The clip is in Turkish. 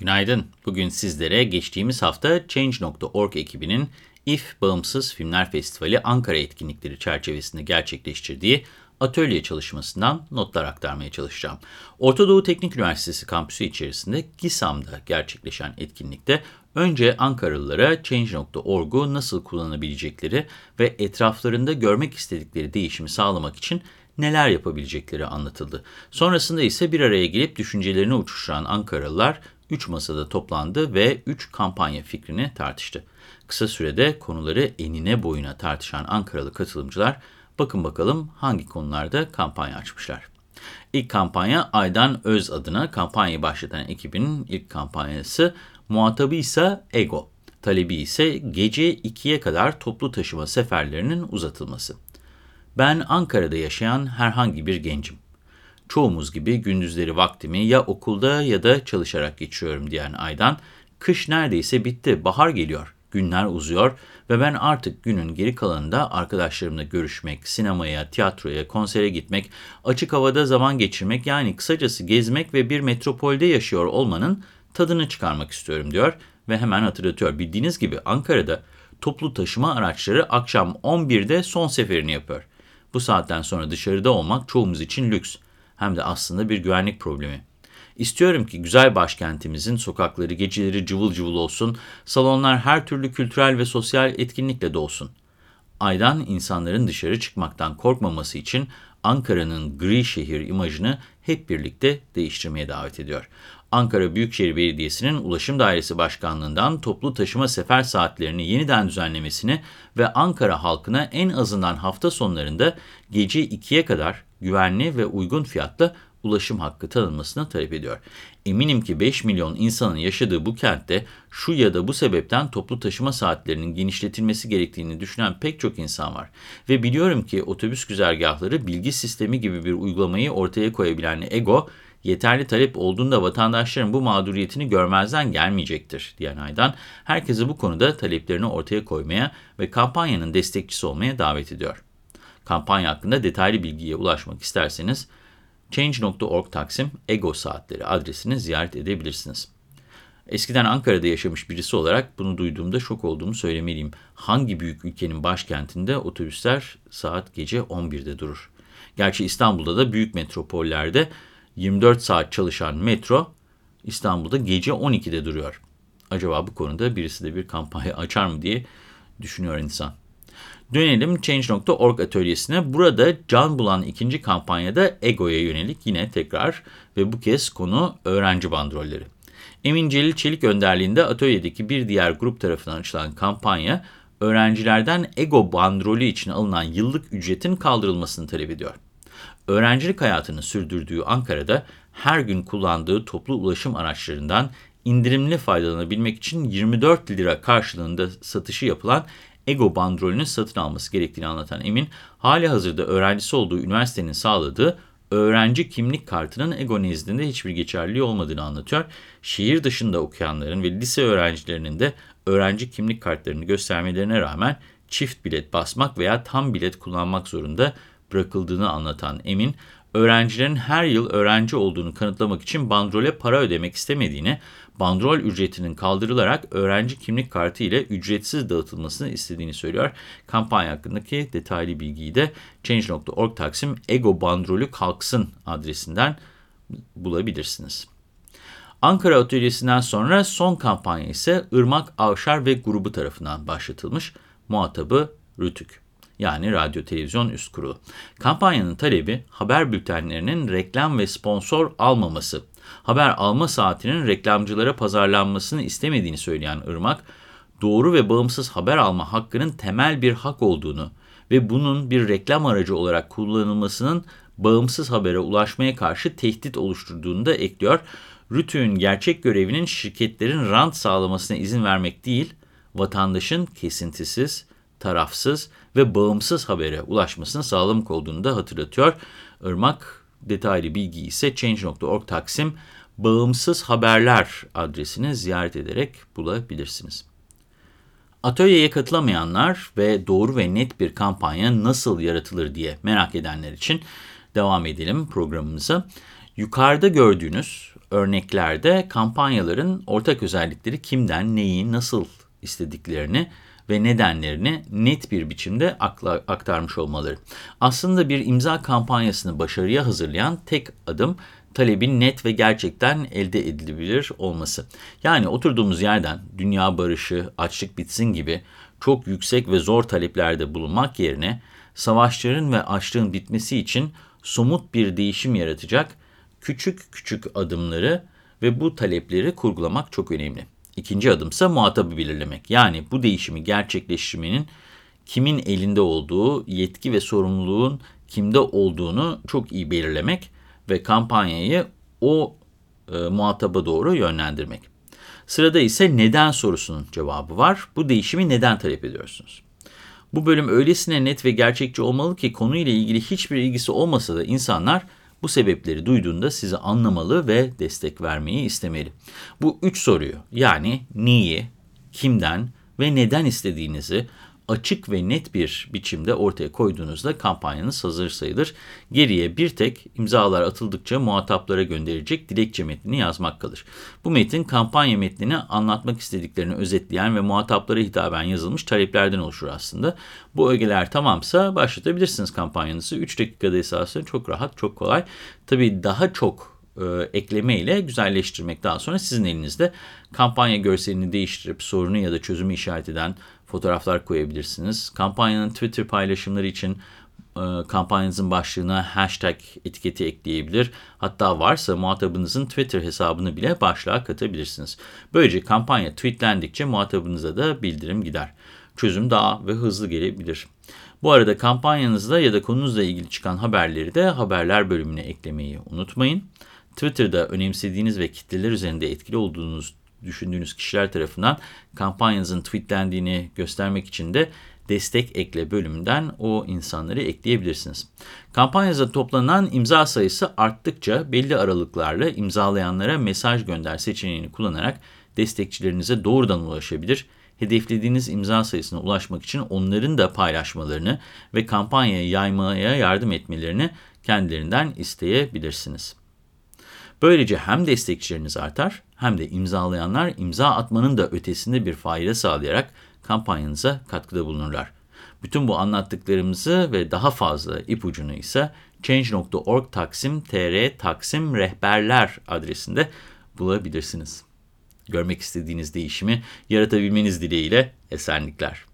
Günaydın. Bugün sizlere geçtiğimiz hafta Change.org ekibinin İF Bağımsız Filmler Festivali Ankara etkinlikleri çerçevesinde gerçekleştirdiği atölye çalışmasından notlar aktarmaya çalışacağım. Orta Doğu Teknik Üniversitesi kampüsü içerisinde GİSAM'da gerçekleşen etkinlikte önce Ankaralılara Change.org'u nasıl kullanabilecekleri ve etraflarında görmek istedikleri değişimi sağlamak için neler yapabilecekleri anlatıldı. Sonrasında ise bir araya gelip düşüncelerini uçuşturan Ankaralılar 3 masada toplandı ve 3 kampanya fikrini tartıştı. Kısa sürede konuları enine boyuna tartışan Ankaralı katılımcılar bakın bakalım hangi konularda kampanya açmışlar. İlk kampanya Aydan Öz adına kampanyayı başlatan ekibin ilk kampanyası muhatabı ise ego. Talebi ise gece 2'ye kadar toplu taşıma seferlerinin uzatılması. Ben Ankara'da yaşayan herhangi bir gencim. Çoğumuz gibi gündüzleri vaktimi ya okulda ya da çalışarak geçiyorum diyen Aydan, kış neredeyse bitti, bahar geliyor, günler uzuyor ve ben artık günün geri kalanında arkadaşlarımla görüşmek, sinemaya, tiyatroya, konsere gitmek, açık havada zaman geçirmek yani kısacası gezmek ve bir metropolde yaşıyor olmanın tadını çıkarmak istiyorum diyor ve hemen hatırlatıyor. Bildiğiniz gibi Ankara'da toplu taşıma araçları akşam 11'de son seferini yapıyor. Bu saatten sonra dışarıda olmak çoğumuz için lüks hem de aslında bir güvenlik problemi. İstiyorum ki güzel başkentimizin sokakları geceleri cıvıl cıvıl olsun, salonlar her türlü kültürel ve sosyal etkinlikle dolsun. Aydan insanların dışarı çıkmaktan korkmaması için Ankara'nın gri şehir imajını hep birlikte değiştirmeye davet ediyor. Ankara Büyükşehir Belediyesi'nin Ulaşım Dairesi Başkanlığı'ndan toplu taşıma sefer saatlerini yeniden düzenlemesini ve Ankara halkına en azından hafta sonlarında gece 2'ye kadar güvenli ve uygun fiyatla ulaşım hakkı tanınmasını talep ediyor. Eminim ki 5 milyon insanın yaşadığı bu kentte şu ya da bu sebepten toplu taşıma saatlerinin genişletilmesi gerektiğini düşünen pek çok insan var. Ve biliyorum ki otobüs güzergahları bilgi sistemi gibi bir uygulamayı ortaya koyabilen ego, yeterli talep olduğunda vatandaşların bu mağduriyetini görmezden gelmeyecektir diyen Aydan, herkesi bu konuda taleplerini ortaya koymaya ve kampanyanın destekçisi olmaya davet ediyor. Kampanya hakkında detaylı bilgiye ulaşmak isterseniz Change.org Taksim Ego Saatleri adresini ziyaret edebilirsiniz. Eskiden Ankara'da yaşamış birisi olarak bunu duyduğumda şok olduğumu söylemeliyim. Hangi büyük ülkenin başkentinde otobüsler saat gece 11'de durur? Gerçi İstanbul'da da büyük metropollerde 24 saat çalışan metro İstanbul'da gece 12'de duruyor. Acaba bu konuda birisi de bir kampanya açar mı diye düşünüyor insan. Dönelim Change.org atölyesine. Burada can bulan ikinci kampanyada Ego'ya yönelik yine tekrar ve bu kez konu öğrenci bandrolleri. Emin Celil Çelik önderliğinde atölyedeki bir diğer grup tarafından açılan kampanya, öğrencilerden Ego bandrolü için alınan yıllık ücretin kaldırılmasını talep ediyor. Öğrencilik hayatını sürdürdüğü Ankara'da her gün kullandığı toplu ulaşım araçlarından indirimli faydalanabilmek için 24 lira karşılığında satışı yapılan Ego bandrolünü satın alması gerektiğini anlatan Emin, hali hazırda öğrencisi olduğu üniversitenin sağladığı öğrenci kimlik kartının Ego nezdinde hiçbir geçerliliği olmadığını anlatıyor. Şehir dışında okuyanların ve lise öğrencilerinin de öğrenci kimlik kartlarını göstermelerine rağmen çift bilet basmak veya tam bilet kullanmak zorunda bırakıldığını anlatan Emin, öğrencilerin her yıl öğrenci olduğunu kanıtlamak için bandrole para ödemek istemediğini, bandrol ücretinin kaldırılarak öğrenci kimlik kartı ile ücretsiz dağıtılmasını istediğini söylüyor. Kampanya hakkındaki detaylı bilgiyi de Change.org Taksim Ego Bandrolü Kalksın adresinden bulabilirsiniz. Ankara Atölyesi'nden sonra son kampanya ise Irmak Avşar ve grubu tarafından başlatılmış muhatabı Rütük yani Radyo Televizyon Üst Kurulu. Kampanyanın talebi haber bültenlerinin reklam ve sponsor almaması. Haber alma saatinin reklamcılara pazarlanmasını istemediğini söyleyen Irmak, doğru ve bağımsız haber alma hakkının temel bir hak olduğunu ve bunun bir reklam aracı olarak kullanılmasının bağımsız habere ulaşmaya karşı tehdit oluşturduğunu da ekliyor. Rütü'nün gerçek görevinin şirketlerin rant sağlamasına izin vermek değil, vatandaşın kesintisiz, tarafsız ve bağımsız habere ulaşmasını sağlamak olduğunu da hatırlatıyor. Irmak detaylı bilgi ise Change.org Taksim Bağımsız Haberler adresini ziyaret ederek bulabilirsiniz. Atölyeye katılamayanlar ve doğru ve net bir kampanya nasıl yaratılır diye merak edenler için devam edelim programımıza. Yukarıda gördüğünüz örneklerde kampanyaların ortak özellikleri kimden, neyi, nasıl istediklerini ve nedenlerini net bir biçimde aktarmış olmaları. Aslında bir imza kampanyasını başarıya hazırlayan tek adım talebin net ve gerçekten elde edilebilir olması. Yani oturduğumuz yerden dünya barışı, açlık bitsin gibi çok yüksek ve zor taleplerde bulunmak yerine savaşların ve açlığın bitmesi için somut bir değişim yaratacak küçük küçük adımları ve bu talepleri kurgulamak çok önemli. İkinci adımsa muhatabı belirlemek. Yani bu değişimi gerçekleştirmenin kimin elinde olduğu, yetki ve sorumluluğun kimde olduğunu çok iyi belirlemek ve kampanyayı o e, muhataba doğru yönlendirmek. Sırada ise neden sorusunun cevabı var. Bu değişimi neden talep ediyorsunuz? Bu bölüm öylesine net ve gerçekçi olmalı ki konuyla ilgili hiçbir ilgisi olmasa da insanlar bu sebepleri duyduğunda sizi anlamalı ve destek vermeyi istemeli. Bu üç soruyu yani neyi, kimden ve neden istediğinizi açık ve net bir biçimde ortaya koyduğunuzda kampanyanız hazır sayılır. Geriye bir tek imzalar atıldıkça muhataplara gönderecek dilekçe metnini yazmak kalır. Bu metin kampanya metnini anlatmak istediklerini özetleyen ve muhataplara hitaben yazılmış taleplerden oluşur aslında. Bu ögeler tamamsa başlatabilirsiniz kampanyanızı. 3 dakikada esasında çok rahat, çok kolay. Tabii daha çok e, ekleme ile güzelleştirmek daha sonra sizin elinizde. Kampanya görselini değiştirip sorunu ya da çözümü işaret eden fotoğraflar koyabilirsiniz. Kampanyanın Twitter paylaşımları için e, kampanyanızın başlığına hashtag etiketi ekleyebilir. Hatta varsa muhatabınızın Twitter hesabını bile başlığa katabilirsiniz. Böylece kampanya tweetlendikçe muhatabınıza da bildirim gider. Çözüm daha ve hızlı gelebilir. Bu arada kampanyanızda ya da konunuzla ilgili çıkan haberleri de haberler bölümüne eklemeyi unutmayın. Twitter'da önemsediğiniz ve kitleler üzerinde etkili olduğunuz düşündüğünüz kişiler tarafından kampanyanızın tweetlendiğini göstermek için de destek ekle bölümünden o insanları ekleyebilirsiniz. Kampanyanıza toplanan imza sayısı arttıkça belli aralıklarla imzalayanlara mesaj gönder seçeneğini kullanarak destekçilerinize doğrudan ulaşabilir. Hedeflediğiniz imza sayısına ulaşmak için onların da paylaşmalarını ve kampanyayı yaymaya yardım etmelerini kendilerinden isteyebilirsiniz. Böylece hem destekçileriniz artar hem de imzalayanlar imza atmanın da ötesinde bir fayda sağlayarak kampanyanıza katkıda bulunurlar. Bütün bu anlattıklarımızı ve daha fazla ipucunu ise change.org taksim tr taksim rehberler adresinde bulabilirsiniz. Görmek istediğiniz değişimi yaratabilmeniz dileğiyle esenlikler.